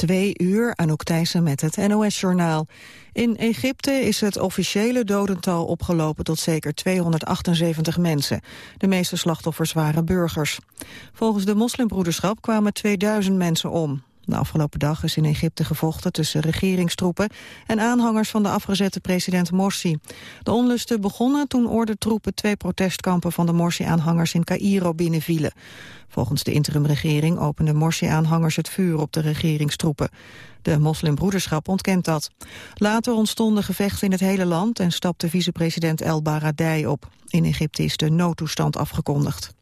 Twee uur, Anouk Thijssen met het NOS-journaal. In Egypte is het officiële dodental opgelopen tot zeker 278 mensen. De meeste slachtoffers waren burgers. Volgens de moslimbroederschap kwamen 2000 mensen om. De afgelopen dag is in Egypte gevochten tussen regeringstroepen en aanhangers van de afgezette president Morsi. De onlusten begonnen toen ordentroepen twee protestkampen van de Morsi-aanhangers in Cairo binnenvielen. Volgens de interimregering openden Morsi-aanhangers het vuur op de regeringstroepen. De moslimbroederschap ontkent dat. Later ontstonden gevechten in het hele land en stapte vicepresident El Baradei op. In Egypte is de noodtoestand afgekondigd.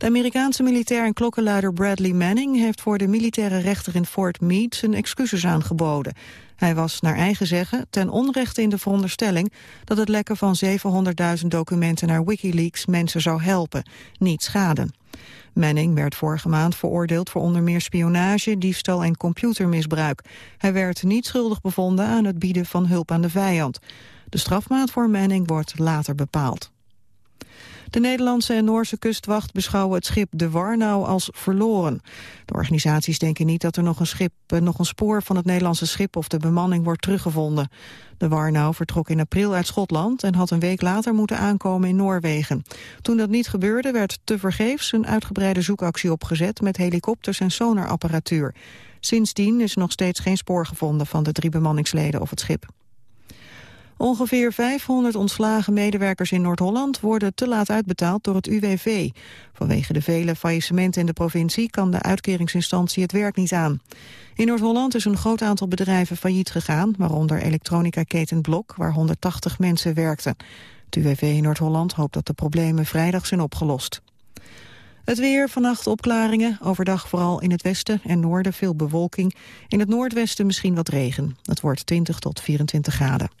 De Amerikaanse militair en klokkenluider Bradley Manning heeft voor de militaire rechter in Fort Meade zijn excuses aangeboden. Hij was naar eigen zeggen ten onrechte in de veronderstelling dat het lekken van 700.000 documenten naar Wikileaks mensen zou helpen, niet schaden. Manning werd vorige maand veroordeeld voor onder meer spionage, diefstal en computermisbruik. Hij werd niet schuldig bevonden aan het bieden van hulp aan de vijand. De strafmaat voor Manning wordt later bepaald. De Nederlandse en Noorse kustwacht beschouwen het schip de Warnau als verloren. De organisaties denken niet dat er nog een, schip, eh, nog een spoor van het Nederlandse schip of de bemanning wordt teruggevonden. De Warnau vertrok in april uit Schotland en had een week later moeten aankomen in Noorwegen. Toen dat niet gebeurde werd tevergeefs een uitgebreide zoekactie opgezet met helikopters en sonarapparatuur. Sindsdien is nog steeds geen spoor gevonden van de drie bemanningsleden of het schip. Ongeveer 500 ontslagen medewerkers in Noord-Holland worden te laat uitbetaald door het UWV. Vanwege de vele faillissementen in de provincie kan de uitkeringsinstantie het werk niet aan. In Noord-Holland is een groot aantal bedrijven failliet gegaan, waaronder elektronica-keten Blok, waar 180 mensen werkten. Het UWV in Noord-Holland hoopt dat de problemen vrijdag zijn opgelost. Het weer, vannacht opklaringen, overdag vooral in het westen en noorden veel bewolking. In het noordwesten misschien wat regen. Het wordt 20 tot 24 graden.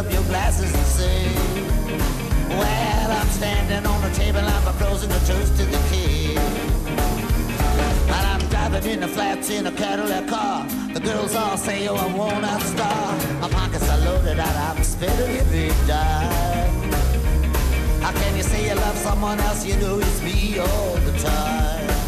Up your glasses and say, Well, I'm standing on the table, I'm proposing a toast to the king. And I'm driving in the flats in a Cadillac car. The girls all say, Oh, I want a star. My pockets are loaded and I'm spending every dime. How can you say you love someone else? You know it's me all the time.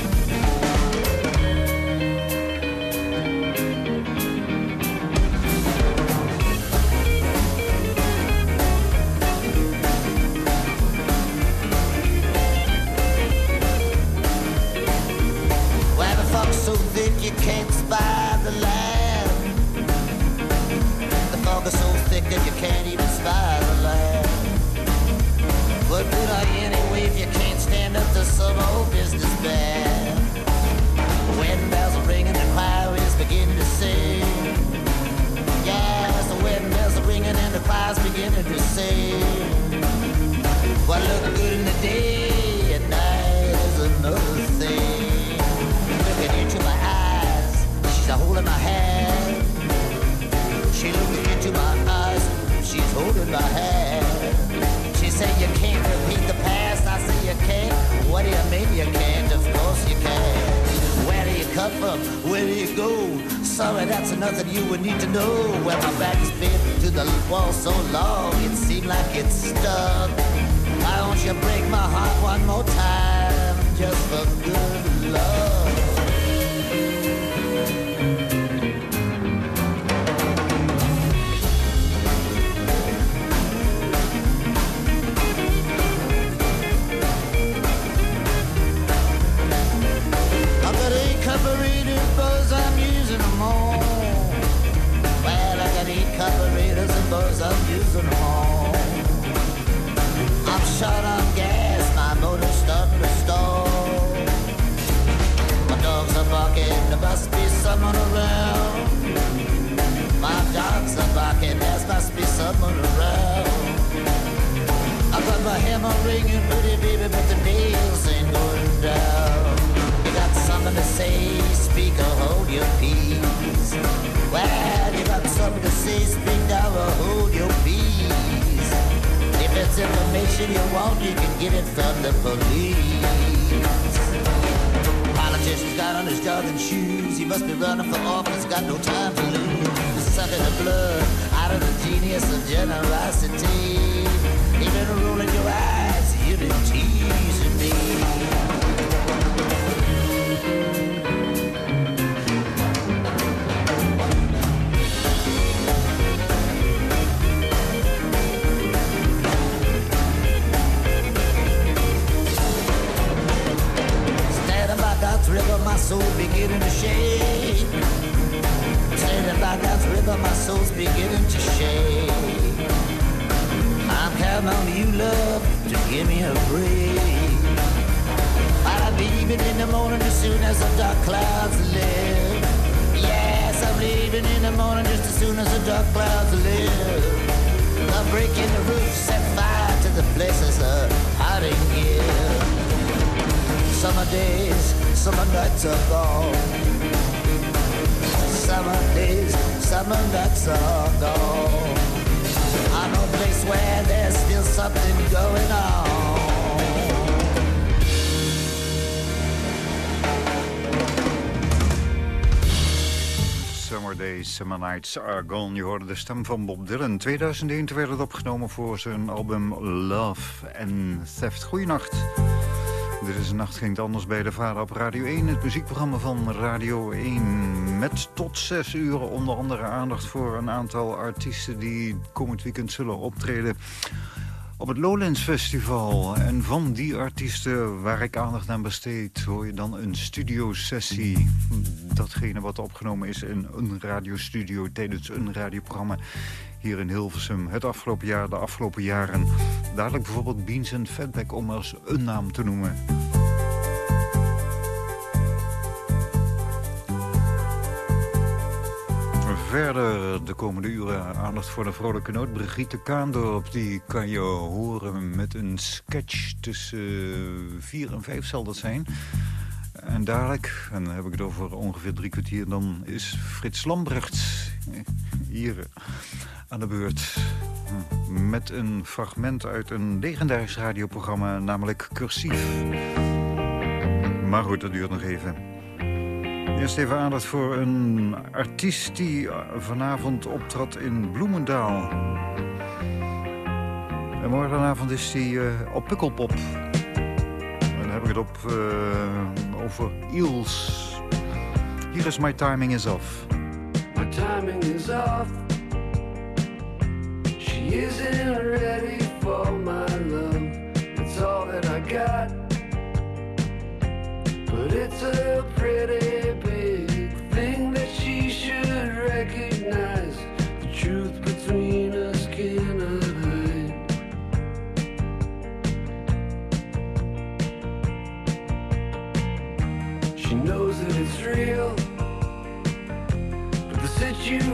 Sing. What look good in the day at night is another thing. Looking into my eyes she's holding my hand. She looked into my eyes, she's holding my hand. She said, You can't repeat the past. I said, You can't. What do you mean you can't? Of course you can. Where do you come from? Where do you go? Sorry, that's nothing you would need to know. Where my back has been to the wall so long, it seemed like it's stuck. Why don't you break my heart one more time, just for good love? Coming around. I got my hammer ringing pretty baby, but the nails ain't going down. You got something to say, speak or hold your peace. Well, you got something to say, speak now or hold your peace. If it's information you want, you can get it from the police. Politician's got on his jogging shoes. He must be running for office, got no time to lose. Sucking the blood of the genius of generosity. Even rolling your eyes, you've been teasing me. Standing by God's river, my soul beginning to shake. By God's river, my soul's beginning to shake. I'm counting on you, love, to give me a break. I'm leaving in the morning as soon as the dark clouds lift. Yes, I'm leaving in the morning just as soon as the dark clouds lift. I'm breaking the roof, set fire to the places of hiding gear. Summer days, summer nights are gone. Summer days, summer nights are gone. I know a place where there's still something going on. Summer Days, Summer Nights Are Gone. Je hoorde de stem van Bob Dylan. 2001 werd het opgenomen voor zijn album Love and Theft. Goeienacht. Dit is een nacht ging het anders bij de Vader op Radio 1. Het muziekprogramma van Radio 1. Met tot zes uur onder andere aandacht voor een aantal artiesten... die komend weekend zullen optreden op het Lowlands Festival. En van die artiesten waar ik aandacht aan besteed... hoor je dan een studiosessie. Datgene wat opgenomen is in een radiostudio... tijdens een radioprogramma hier in Hilversum. Het afgelopen jaar, de afgelopen jaren. Dadelijk bijvoorbeeld Beans en Fatback om als een naam te noemen. Verder de komende uren aandacht voor de vrolijke noot. Brigitte Kaandorp, die kan je horen met een sketch tussen 4 en 5 zal dat zijn. En dadelijk, en dan heb ik het over ongeveer drie kwartier... dan is Frits Lambrecht hier aan de beurt. Met een fragment uit een legendarisch radioprogramma, namelijk Cursief. Maar goed, dat duurt nog even. Eerst even aandacht voor een artiest die vanavond optrad in Bloemendaal. En morgenavond is hij uh, op Pukkelpop. En dan heb ik het op, uh, over Eels. Hier is My Timing Is Off. My timing is off. She isn't ready for my love. It's all that I got. But it's a pretty big thing that she should recognize. The truth between us cannot hide. She knows that it's real, but the situation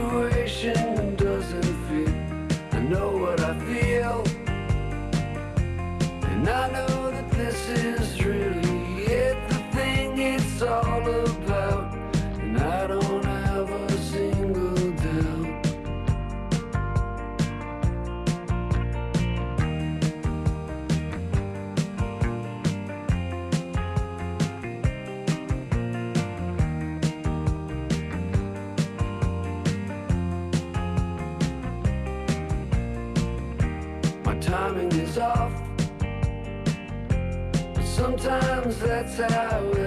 that's how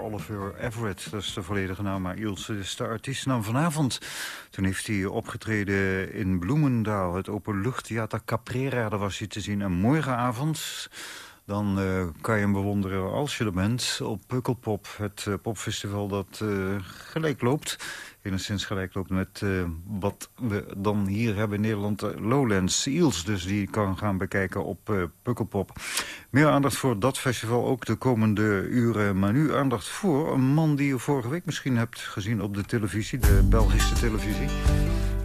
Oliver Everett, dat is de volledige naam. Maar Eels is de artiestennaam vanavond. Toen heeft hij opgetreden in Bloemendaal, het openluchttheater Caprera. Daar was hij te zien. En morgenavond dan uh, kan je hem bewonderen als je er bent op Pukkelpop. Het uh, popfestival dat uh, gelijk loopt enigszins gelijk loopt met wat we dan hier hebben in Nederland. Lowlands Seals, dus die kan gaan bekijken op Pukkelpop. Meer aandacht voor dat festival ook de komende uren. Maar nu aandacht voor een man die je vorige week misschien hebt gezien op de televisie. De Belgische televisie.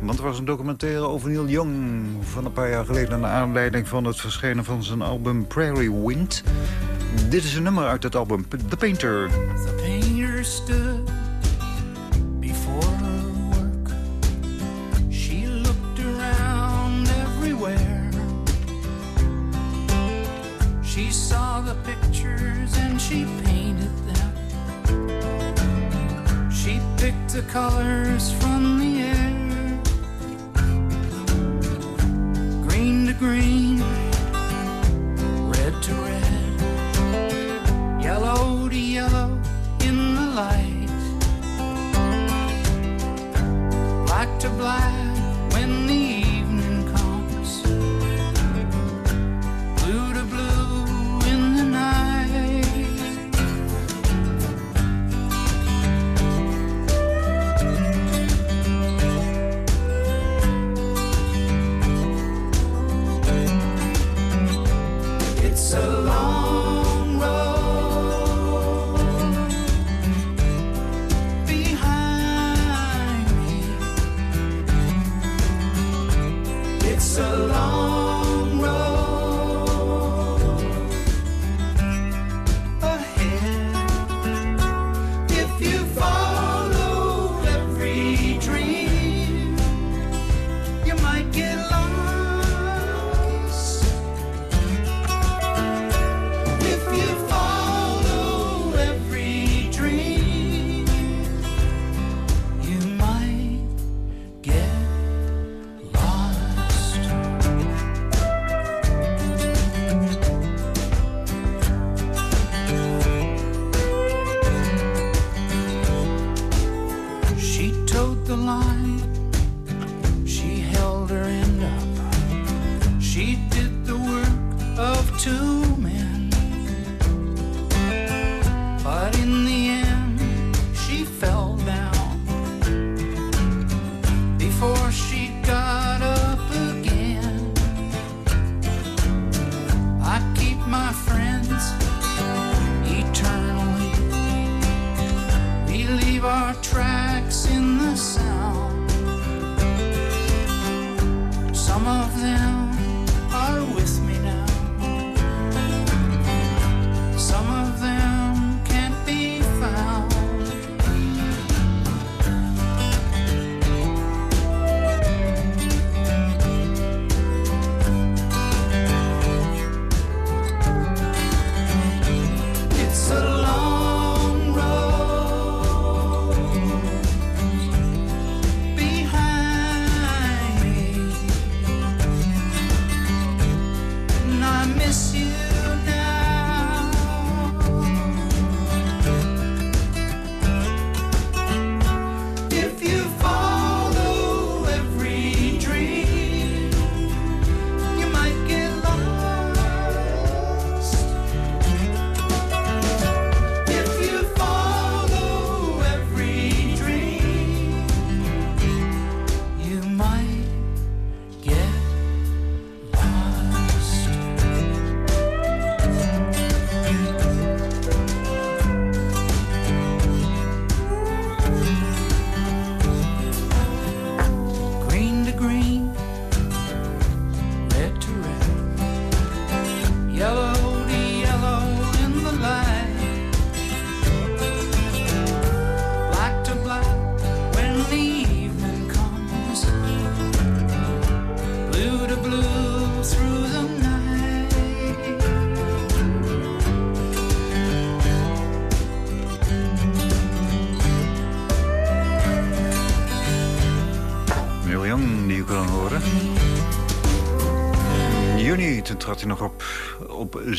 Want er was een documentaire over Neil Young van een paar jaar geleden... naar aanleiding van het verschijnen van zijn album Prairie Wind. Dit is een nummer uit het album The Painter. The Painter stood before her work. She looked around everywhere. She saw the pictures and she painted them. She picked the colors from the air. Green to green, red to red, yellow to yellow in the light black to black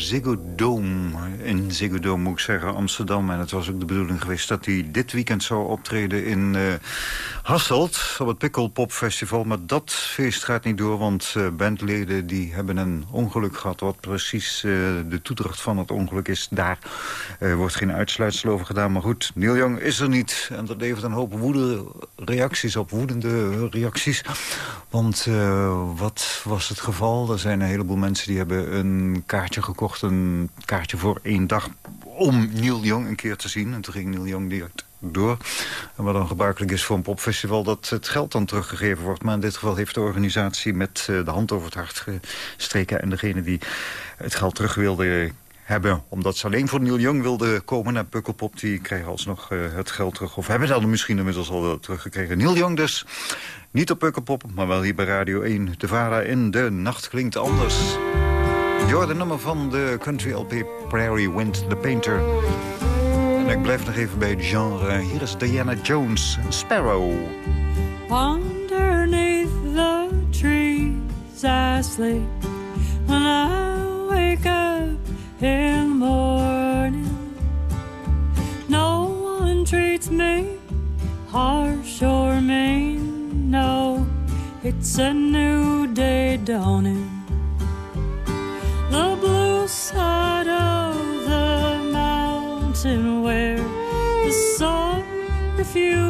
Ziggo Dome. In Ziggo Dome moet ik zeggen, Amsterdam. En het was ook de bedoeling geweest dat hij dit weekend zou optreden in uh, Hasselt... op het Pikkelpop Festival. Maar dat feest gaat niet door, want uh, bandleden die hebben een ongeluk gehad. Wat precies uh, de toedracht van het ongeluk is, daar wordt geen uitsluitsel over gedaan. Maar goed, Neil Young is er niet. En dat levert een hoop woede reacties op, woedende reacties. Want wat was het geval? Er zijn een heleboel mensen die hebben een kaartje gekocht. Een kaartje voor één dag om Neil Young een keer te zien. En toen ging Neil Young direct door. En wat dan gebruikelijk is voor een popfestival... dat het geld dan teruggegeven wordt. Maar in dit geval heeft de organisatie met eh, de hand over het hart gestreken... en degene die het geld terug wilde hebben... omdat ze alleen voor Neil Young wilden komen naar Pukkelpop... die krijgen alsnog uh, het geld terug. Of hebben dan misschien inmiddels al teruggekregen. Neil Young dus, niet op Pukkelpop... maar wel hier bij Radio 1. De Vara in de nacht klinkt anders. Je de nummer van de country LP Prairie Wind, The Painter. En ik blijf nog even bij het genre. Hier is Diana Jones, Sparrow. Underneath the trees I sleep When I wake up in the morning No one treats me harsh or mean No, it's a new day dawning you.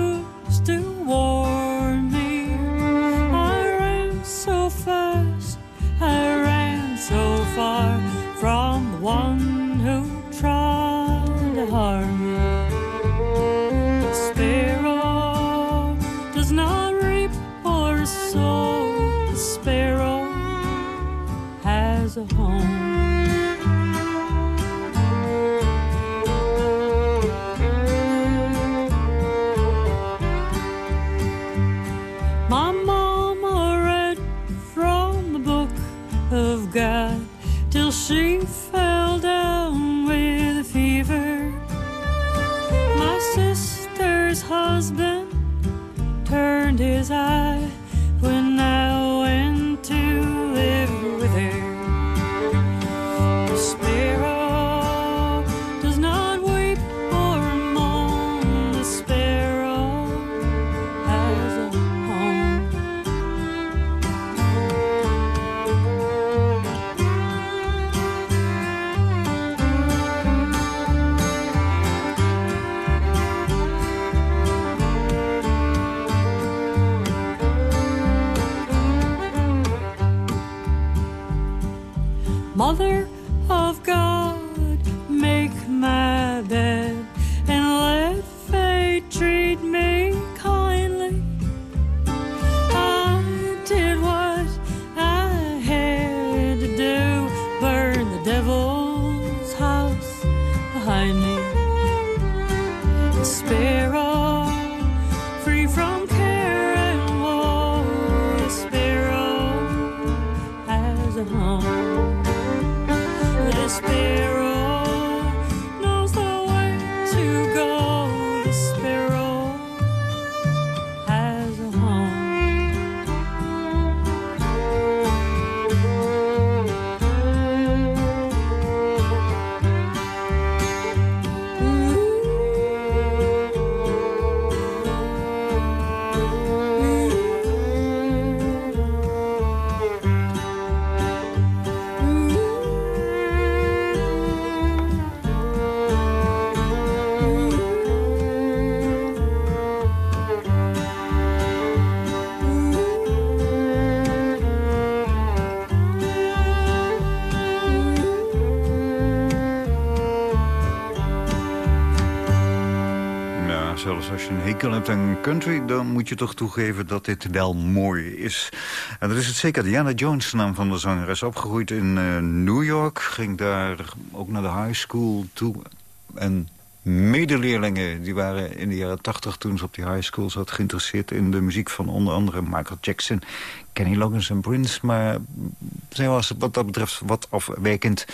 Hebt aan country... dan moet je toch toegeven dat dit wel mooi is. En dat is het zeker. Diana Jones, de naam van de zangeres. Opgegroeid in eh, New York. Ging daar ook naar de high school toe. En medeleerlingen, die waren in de jaren tachtig... toen ze op die high school zat geïnteresseerd in de muziek van onder andere Michael Jackson... Kenny Loggins en Prince. Maar zij was wat dat betreft wat afwijkend...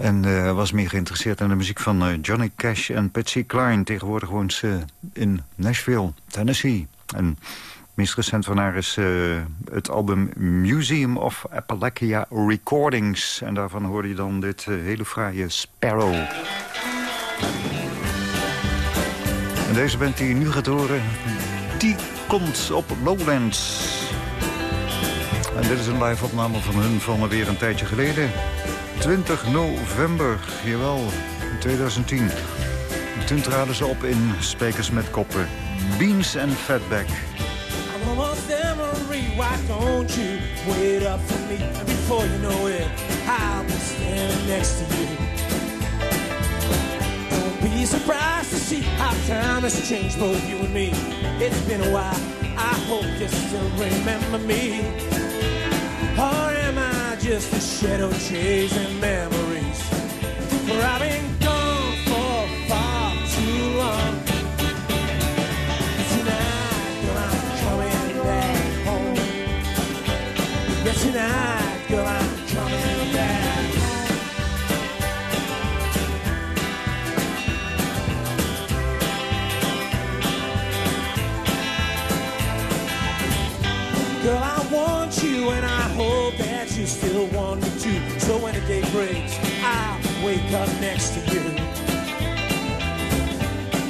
En uh, was meer geïnteresseerd in de muziek van uh, Johnny Cash en Patsy Cline. Tegenwoordig woont ze in Nashville, Tennessee. En meest recent van haar is eh, het album Museum of Appalachia Recordings. En daarvan hoorde je dan dit eh, hele fraaie Sparrow. En deze band die je nu gaat horen, die komt op Lowlands. En dit is een live opname van hun van weer een tijdje geleden. 20 november, jawel, 2010. Toen traden ze op in Spekers met Koppen. Beans en Fatback. I'm almost Marie. Why don't you wait up for me? And before you know it, I'll be standing next to you. Don't be surprised to see how time has changed both you and me. It's been a while. I hope you still remember me. I just a shadow chasing memories? For I've been gone for far too long. Tonight, girl, I'm coming back home. Yeah, tonight, girl, I'm coming back. Girl, I want you and I hope you still want me too. So when the day breaks, I'll wake up next to you.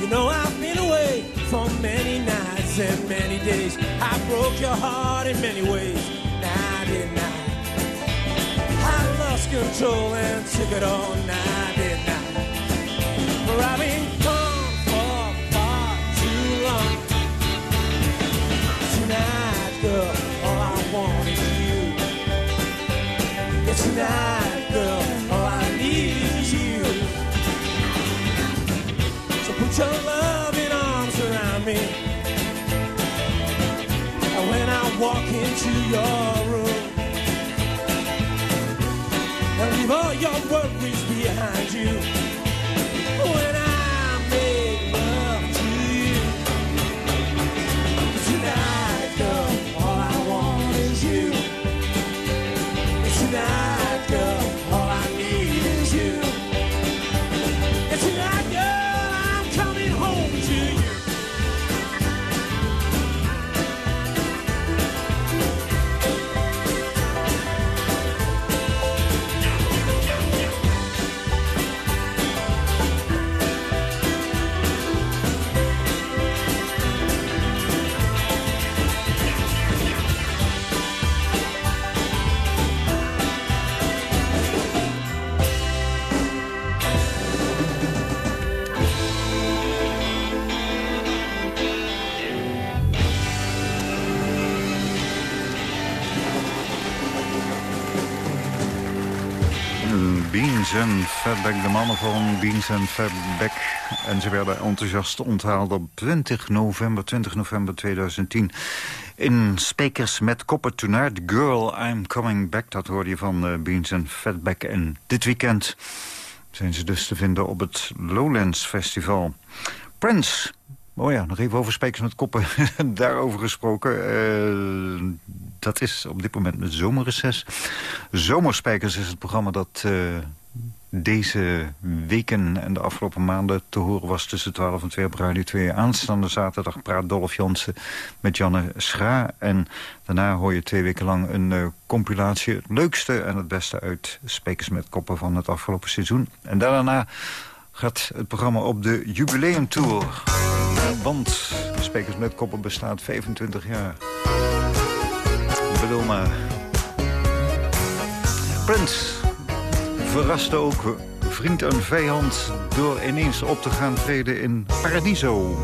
You know I've been away for many nights and many days. I broke your heart in many ways. Now didn't I? I lost control and took it all. Now walk into your room, and leave all your worries behind you. Fatback, de mannen van Beans en Fatback. En ze werden enthousiast onthaald op 20 november, 20 november 2010. In Spekers met Koppen Tonight, Girl, I'm Coming Back. Dat hoorde je van eh, Beans en Fatback. En dit weekend zijn ze dus te vinden op het Lowlands Festival. Prince, Oh ja, nog even over Spekers met Koppen. Daarover gesproken. eh, dat is op dit moment met zomerreces. Zomerspijkers is het programma dat eh, deze weken en de afgelopen maanden te horen was... tussen 12 en 2 op Radio 2. Aanstaande zaterdag praat Dolph Jansen met Janne Schra. En daarna hoor je twee weken lang een eh, compilatie... het leukste en het beste uit Spekers met Koppen van het afgelopen seizoen. En daarna gaat het programma op de jubileumtour. Want Spekers met Koppen bestaat 25 jaar. Bedoel maar. Verraste ook vriend en vijand... door ineens op te gaan treden in Paradiso.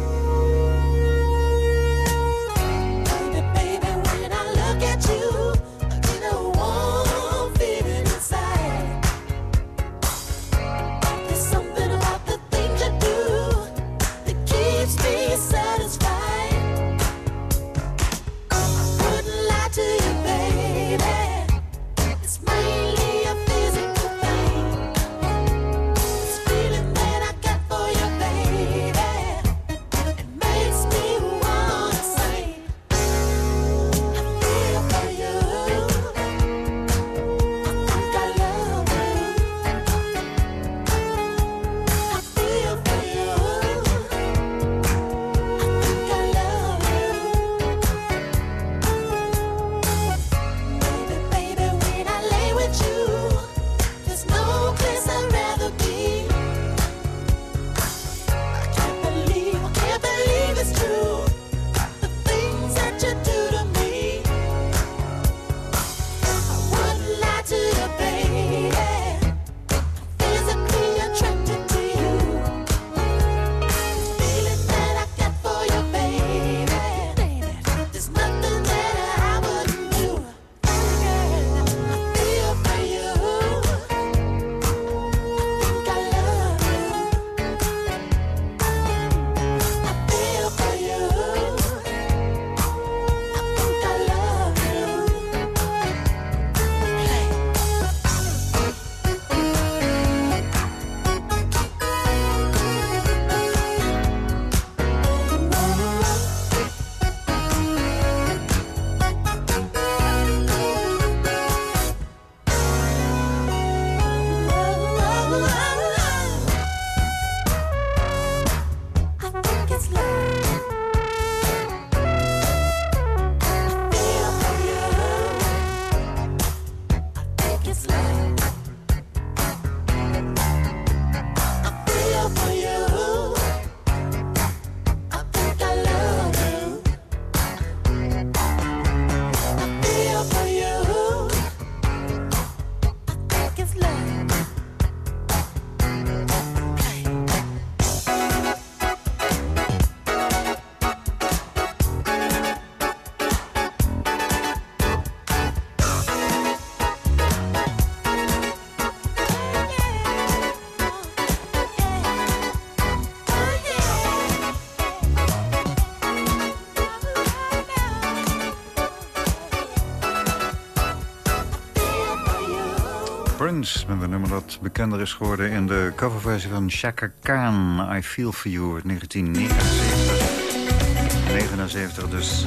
wat bekender is geworden in de coverversie van Shaker Khan. I Feel For You 1979. 79 dus.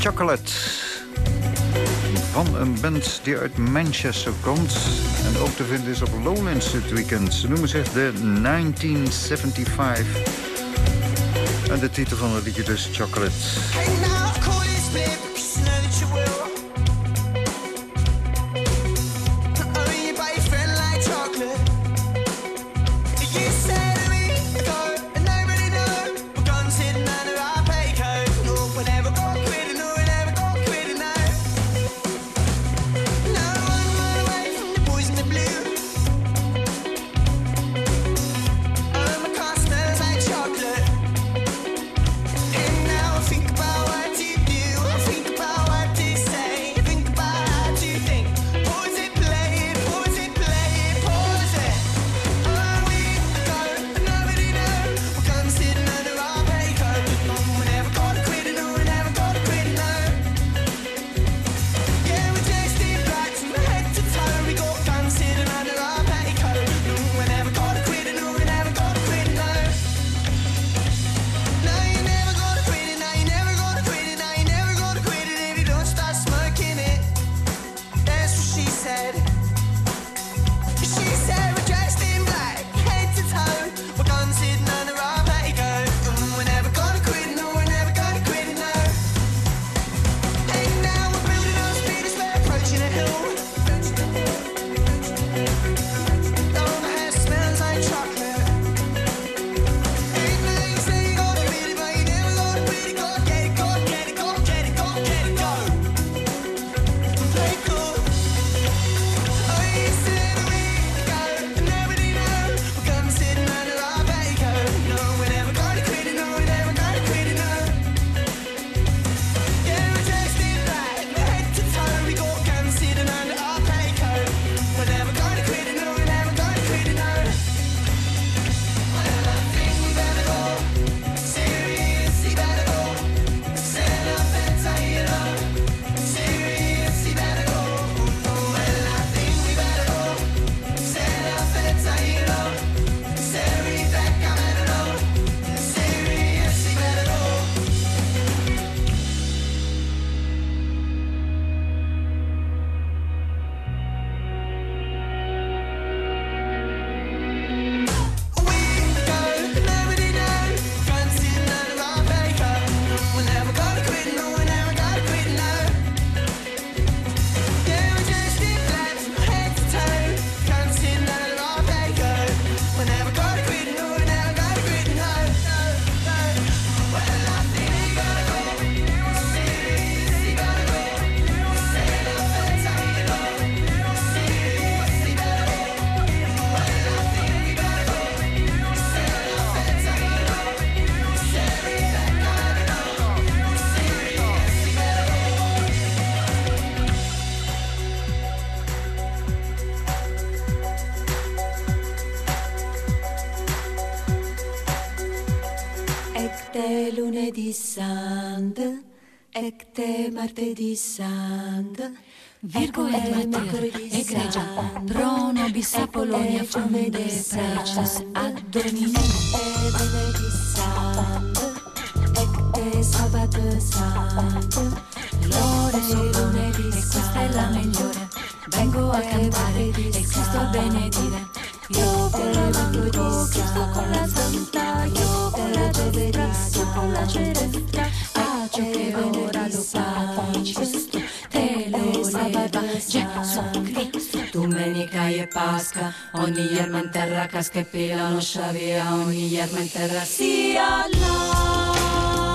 Chocolate. Van een band die uit Manchester komt. En ook te vinden is op Lowlands dit weekend. Ze noemen zich de 1975. En de titel van het liedje dus Chocolate. virgolette, martedì santo, virgolette, mercoledì egregia, prono, bis a Polonia, fomede, preces, ad domine, e venerdì santo, ecte, sabato santo, lore, lunedì e questa è la migliore, vengo a cantare. e Cristo a benedire, io volevo Cristo con la santa, io volevo Cristo con la ceretta, Domenica je Pasca, ogni jerma in terra casca e pila, non sciavia, ogni jerma in terra sia là.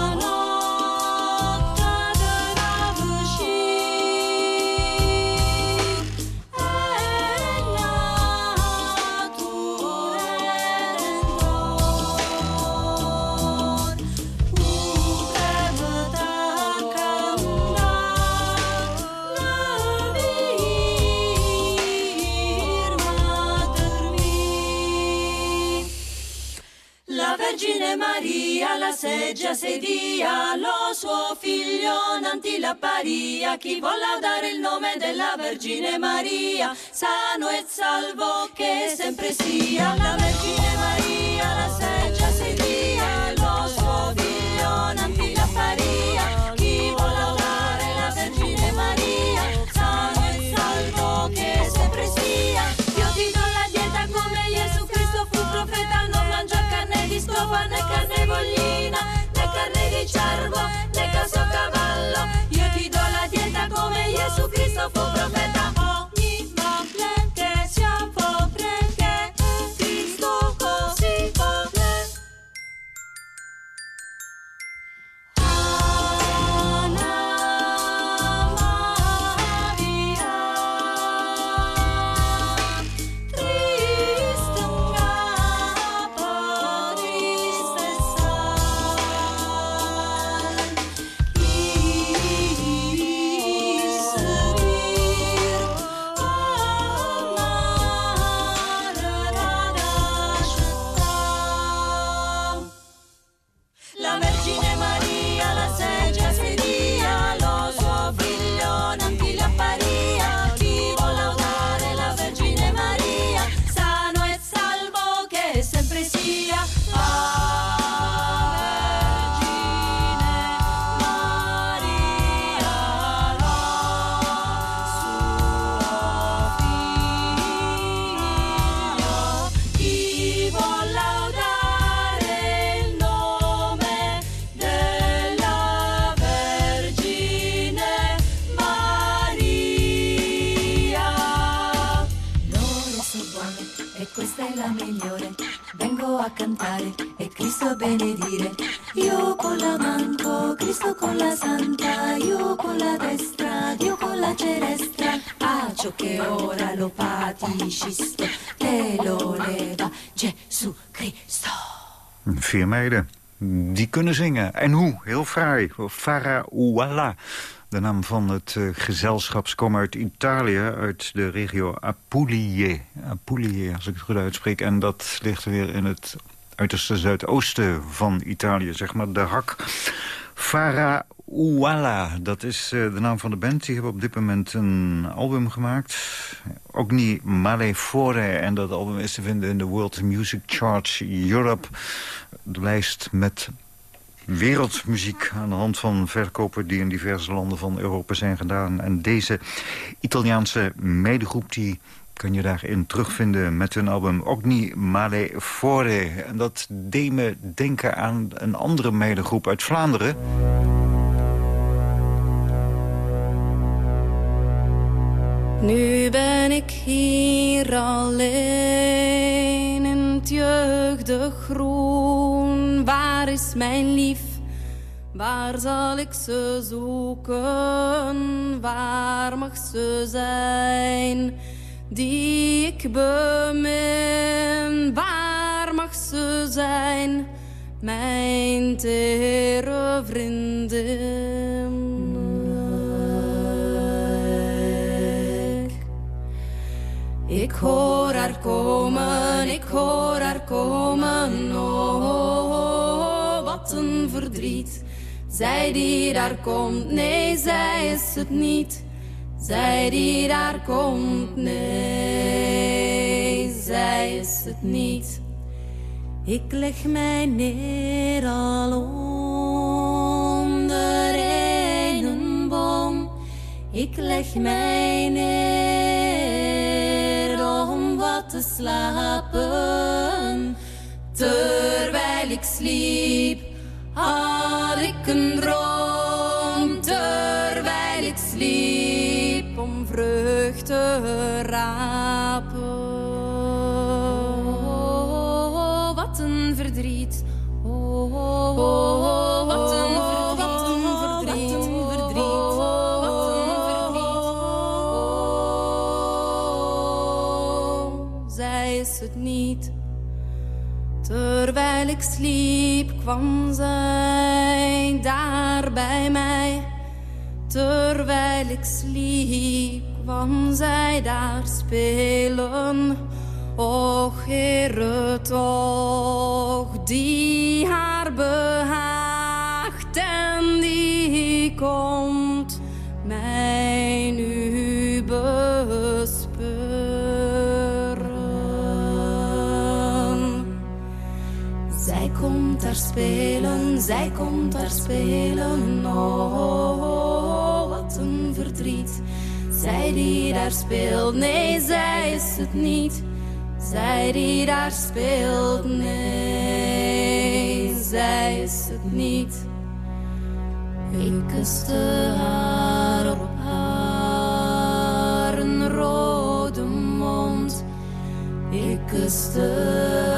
Vergine Maria la seggia sedia, lo suo figlio nanti la paria, chi vuol laudare il nome della Vergine Maria, sano e salvo che sempre sia. La Vergine Maria la seggia stofa né carne voglina, né carne di cervo, né caso cavallo. Io ti do la dieta come Gesù Cristo fu profeta. Ogni kunnen zingen. En hoe? Heel fraai. Faraualla. De naam van het eh, gezelschap uit Italië, uit de regio Apulie. Apulie, als ik het goed uitspreek. En dat ligt weer in het uiterste zuidoosten van Italië, zeg maar de hak. Faraualla, dat is eh, de naam van de band. Die hebben op dit moment een album gemaakt. Ook niet Male Fore. En dat album is te vinden in de World Music Charts Europe. De lijst met wereldmuziek aan de hand van verkopen... die in diverse landen van Europa zijn gedaan. En deze Italiaanse medegroep... die kan je daarin terugvinden met hun album Ogni Male Fore. En dat deed me denken aan een andere medegroep uit Vlaanderen... Nu ben ik hier alleen in het jeugdig groen. Waar is mijn lief? Waar zal ik ze zoeken? Waar mag ze zijn? Die ik bemin, waar mag ze zijn? Mijn tere vriendin. Ik hoor haar komen, ik hoor haar komen. Oh, Zij die daar komt, nee, zij is het niet. Zij die daar komt, nee, zij is het niet. Ik leg mij neer al onder een boom. Ik leg mij neer om wat te slapen. Terwijl ik sliep, had ik een droom. Terwijl ik sliep, om vreugd te rapen. Oh, wat een verdriet. Oh, oh, oh, wat een verdriet. Wat een verdriet. Wat een verdriet. Wat een verdriet. Oh, zij is het niet. Terwijl ik sliep kwam zij daar bij mij. Terwijl ik sliep kwam zij daar spelen. Och, Heere, toch die haar behaagt en die komt. spelen, zij komt daar spelen. Oh, oh, oh, wat een verdriet. Zij die daar speelt, nee, zij is het niet. Zij die daar speelt, nee, zij is het niet. Ik kuste haar op haar een rode mond. Ik kuste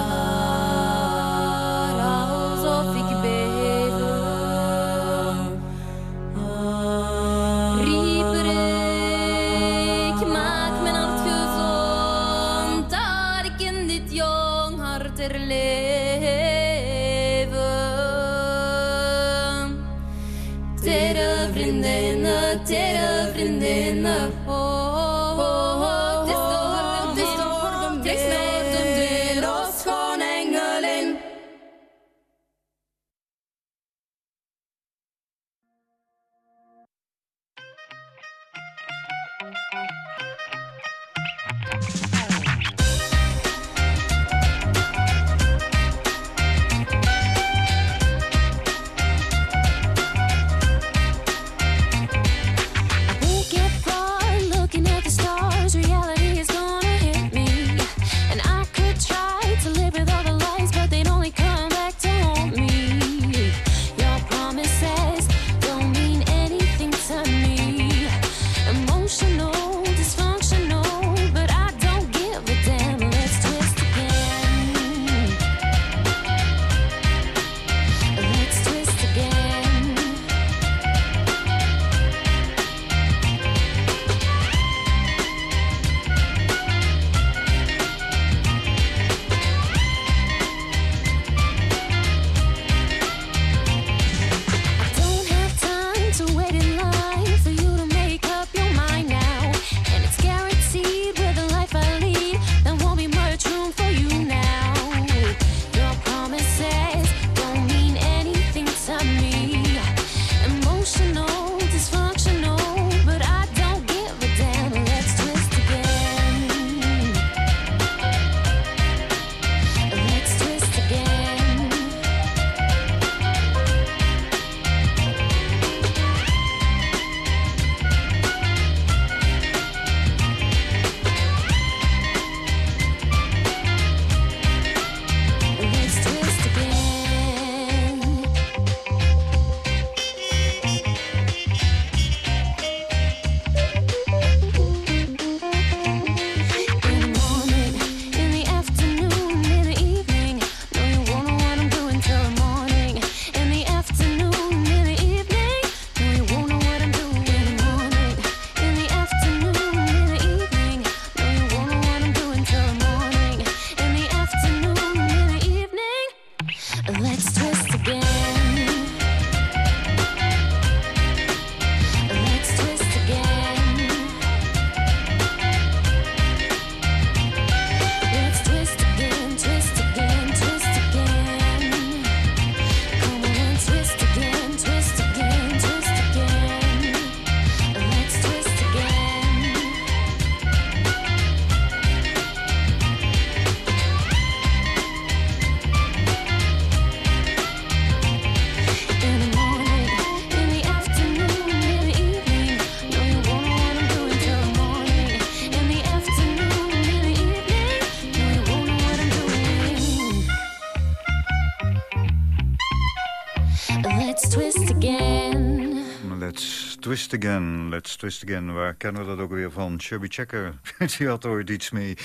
Let's Twist Again. Waar kennen we dat ook weer van? Chubby Checker, die had ooit iets mee.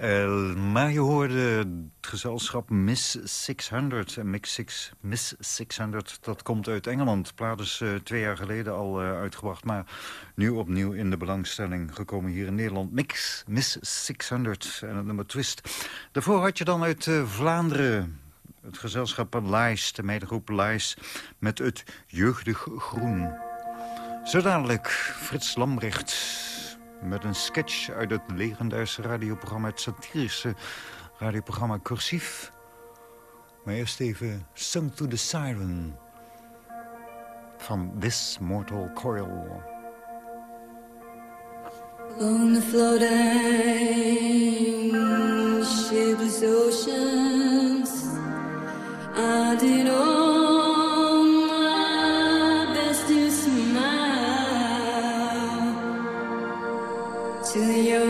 Uh, maar je hoorde het gezelschap Miss 600. Mix 6, Miss 600, dat komt uit Engeland. Plaat is eh, twee jaar geleden al eh, uitgebracht. Maar nu opnieuw in de belangstelling gekomen hier in Nederland. Mix, Miss 600 en het nummer Twist. Daarvoor had je dan uit Vlaanderen het gezelschap Lies, de medegroep Lies, met het jeugdig groen. Zo Frits Lamrecht met een sketch uit het legendarische radioprogramma... het satirische radioprogramma Cursief. Maar eerst even Sung to the Siren van This Mortal Coil. On the floating shipless oceans I did all to your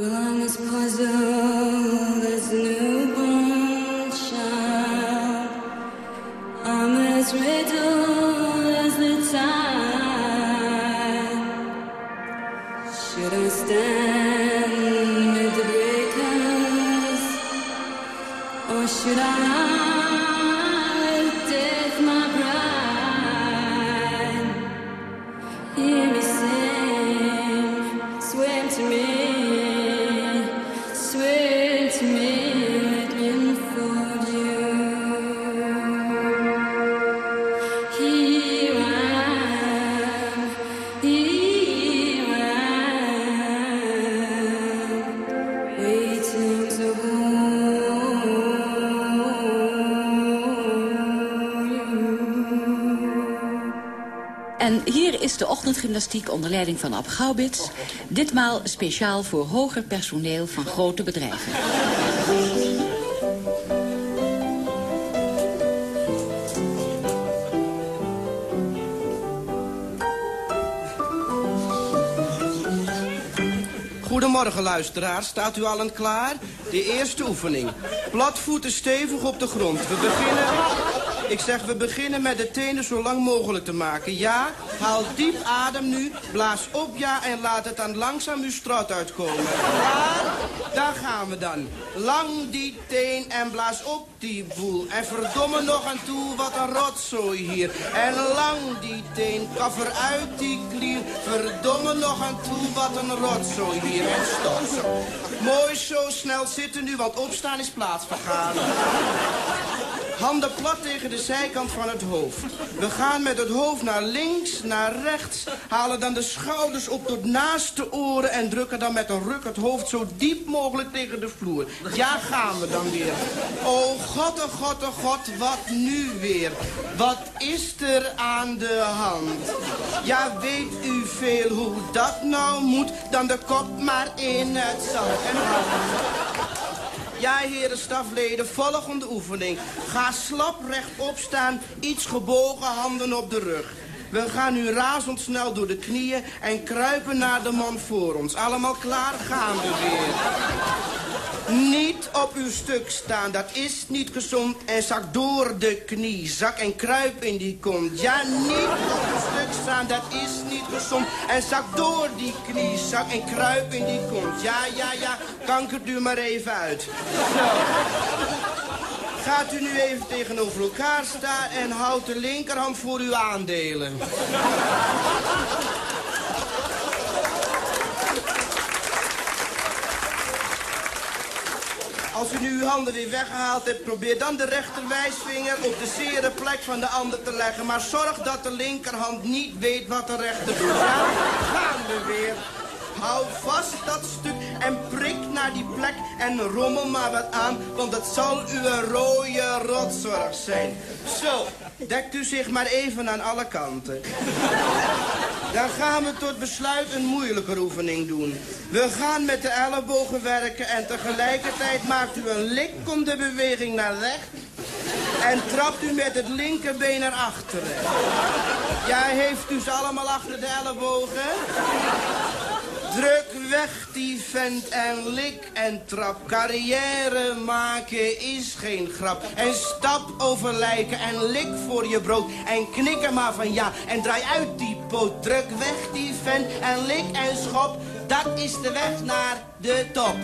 Well, I'm as puzzled onder leiding van Ab. Ditmaal speciaal voor hoger personeel van grote bedrijven. Goedemorgen luisteraars, staat u allen klaar? De eerste oefening. Platvoeten stevig op de grond. We beginnen... Ik zeg, we beginnen met de tenen zo lang mogelijk te maken. Ja, haal diep adem nu, blaas op ja en laat het dan langzaam uw strot uitkomen. Klaar? Daar gaan we dan. Lang die teen en blaas op die boel. En verdomme nog aan toe, wat een rotzooi hier. En lang die teen, kaffer uit die klier. Verdomme nog aan toe, wat een rotzooi hier. En stop zo. Mooi zo snel zitten nu, want opstaan is plaatsvergaren. Handen plat tegen de zijkant van het hoofd. We gaan met het hoofd naar links, naar rechts. Halen dan de schouders op tot naast de oren... en drukken dan met een ruk het hoofd zo diep mogelijk tegen de vloer. Ja, gaan we dan weer. Oh god, oh god, oh god, wat nu weer? Wat is er aan de hand? Ja, weet u veel hoe dat nou moet? Dan de kop maar in het zand. En ja, heren stafleden, volgende oefening. Ga slap rechtop staan, iets gebogen, handen op de rug. We gaan nu razendsnel door de knieën en kruipen naar de man voor ons. Allemaal klaar, gaan we weer. Niet op uw stuk staan, dat is niet gezond. En zak door de knie, zak en kruip in die kont. Ja, niet op uw stuk staan, dat is niet gezond. En zak door die knie, zak en kruip in die kont. Ja, ja, ja, kankert u maar even uit. Zo. Gaat u nu even tegenover elkaar staan en houdt de linkerhand voor uw aandelen. Als u nu uw handen weer weggehaald hebt, probeer dan de rechterwijsvinger op de zere plek van de ander te leggen. Maar zorg dat de linkerhand niet weet wat de rechter doet. Ja, gaan we weer. Hou vast dat stuk en prik naar die plek en rommel maar wat aan, want het zal u een rode rotzorg zijn. Zo, dekt u zich maar even aan alle kanten. Dan gaan we tot besluit een moeilijke oefening doen. We gaan met de ellebogen werken en tegelijkertijd maakt u een lik om de beweging naar rechts. En trapt u met het linkerbeen naar achteren. Ja, heeft u ze allemaal achter de ellebogen? Druk weg die vent en lik en trap. Carrière maken is geen grap. En stap over lijken en lik voor je brood. En knik er maar van ja en draai uit die poot. Druk weg die vent en lik en schop. Dat is de weg naar de top.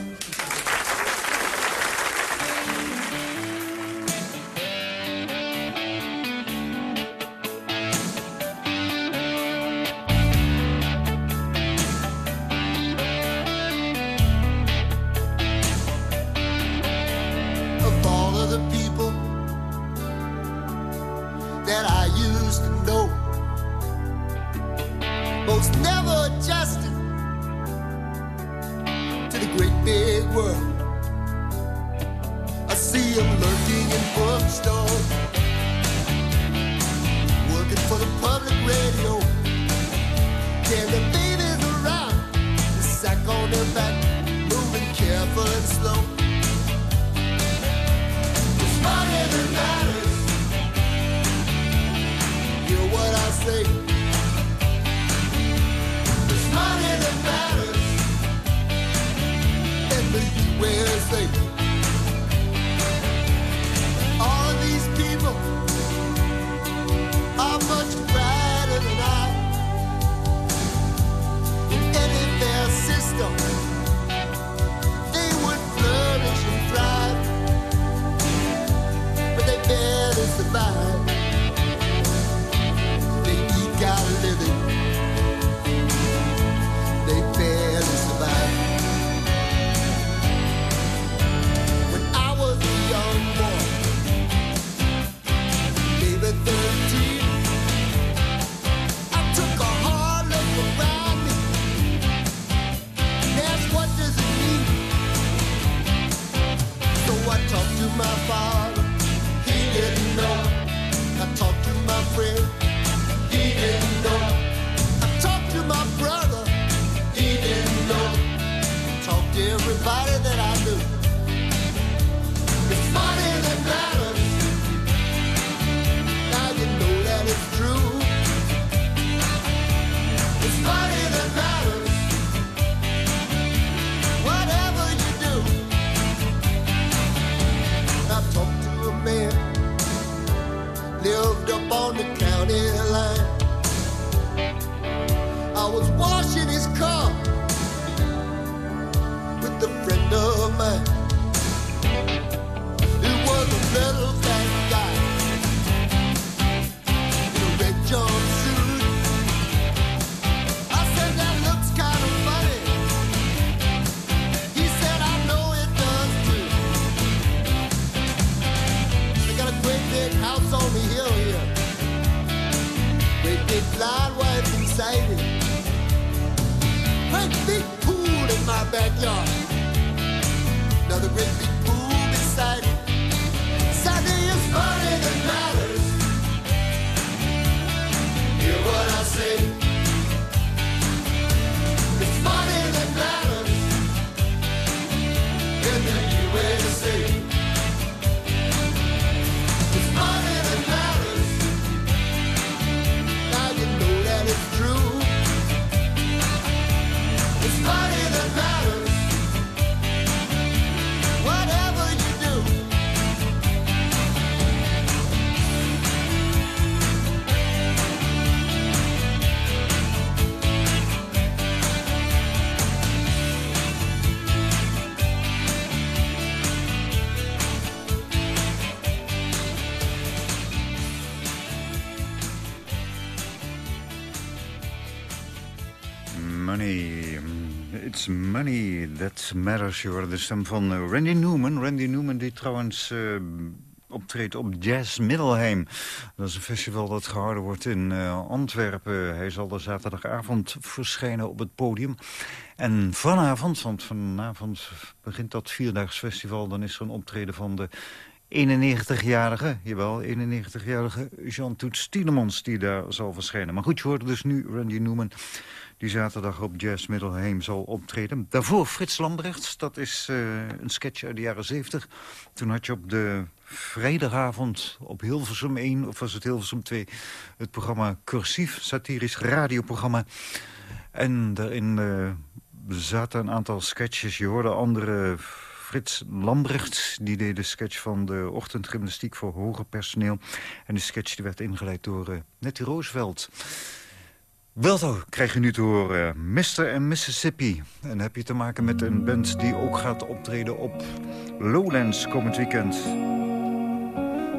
Matters. Je hoorde de stem van eh, Randy Newman. Randy Newman die trouwens eh, optreedt op Jazz Middelheim. Dat is een festival dat gehouden wordt in eh, Antwerpen. Hij zal er zaterdagavond verschijnen op het podium. En vanavond, want vanavond begint dat vierdaags festival... dan is er een optreden van de 91-jarige, jawel, 91-jarige Jean Toets Tielemans die daar zal verschijnen. Maar goed, je hoort dus nu Randy Newman die zaterdag op Jazz Middelheim zal optreden. Daarvoor Frits Lambrechts, dat is uh, een sketch uit de jaren 70. Toen had je op de vrijdagavond op Hilversum 1, of was het Hilversum 2... het programma Cursief, satirisch radioprogramma. En daarin uh, zaten een aantal sketches. Je hoorde andere Frits Lambrechts. Die deed de sketch van de ochtendgymnastiek voor hoger personeel. En de sketch die werd ingeleid door uh, Nettie Roosevelt. Welto krijg je nu te horen. Mr. en Mississippi. En heb je te maken met een band die ook gaat optreden op Lowlands komend weekend.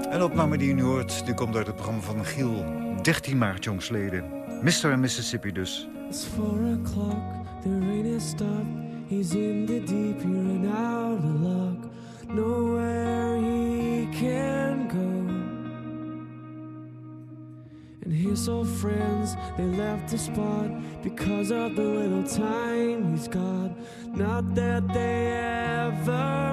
En de opname die je nu hoort, die komt uit het programma van Giel. 13 maart jongsleden. Mr. en Mississippi dus. It's four o'clock, the rain has stopped. He's in the deep, you're out of luck. And his old friends, they left the spot because of the little time he's got. Not that they ever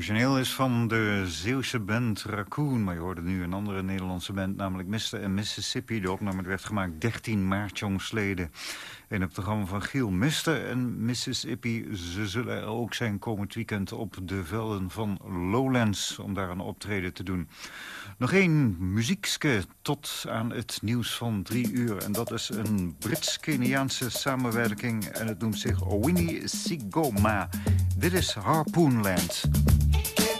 origineel is van de Zeeuwse band Raccoon. Maar je hoorde nu een andere Nederlandse band, namelijk Mr. en Mississippi. De opname werd gemaakt 13 maart jongsleden. In het programma van Giel. Mr. en Mississippi, ze zullen er ook zijn komend weekend op de velden van Lowlands... om daar een optreden te doen. Nog één muziekske tot aan het nieuws van drie uur. En dat is een Brits-Keniaanse samenwerking. En het noemt zich Winnie Sigoma. Dit is Harpoonland.